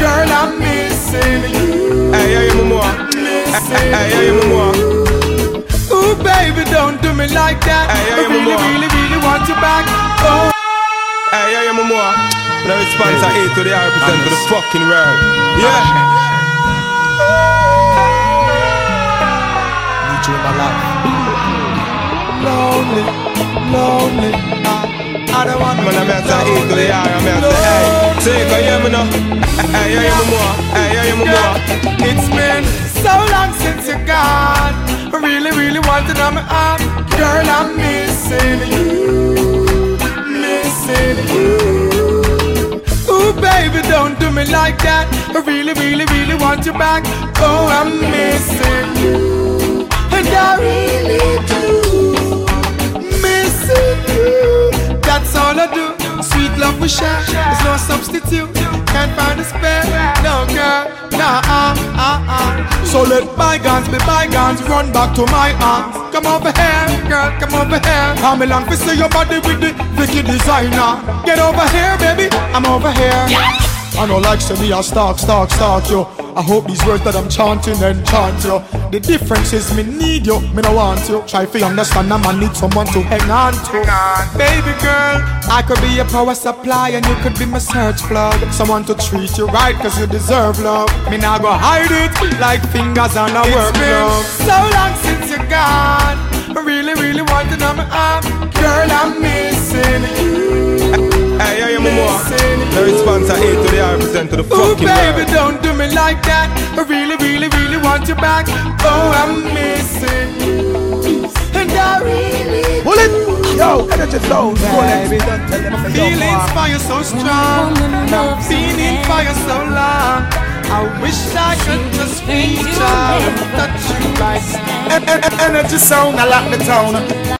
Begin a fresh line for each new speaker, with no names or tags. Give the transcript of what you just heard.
missing you.
Hey, yeah, yeah, more. Hey, hey, yeah, more.
Ooh, baby, don't do me like that.
Hey, yeah,
I really,
more.
really, really want you back. Oh,
Hey, yeah, yeah, more. Now it's sponsor A to the R percent to the fucking world. Yeah.
need you in my life. Lonely, lonely. I, I
Man, I'm at A to the R, I'm hey. Hear me now. Hey, yeah, yeah, more. Hey, yeah, yeah, more.
It's been so long since you're gone. I really, really want to know my arm. Girl, I'm missing you. Missing you. Ooh, baby, don't do me like that. I really, really, really want you back. Oh, I'm missing you. Love we share. There's no substitute. Can't find a spare. No, girl. Nah, uh, uh, uh. So let bygones be bygones. Run back to my arms. Come over here, girl. Come over here. I'm along to see your body with the Vicky designer. Get over here, baby. I'm over here. I know like to me, I stalk, stalk, stalk you. I hope these words that I'm chanting enchant you. The difference is me need you, me no want you. Try to understand, I'm need someone to hang on to. Baby girl, I could be your power supply and you could be my search plug. Someone to treat you right, cause you deserve love. Me now go hide it like fingers on a work glove. So to
the R to the
Ooh,
fucking
baby,
world.
don't do me like that. I really, really, really want you back. Oh, I'm missing you. And I really
Pull it! Yo, energy zone.
Baby.
Don't tell them to
feelings for you so strong. Feeling for you so long. I wish I could just reach out and touch you right.
Energy sound, I lock the town.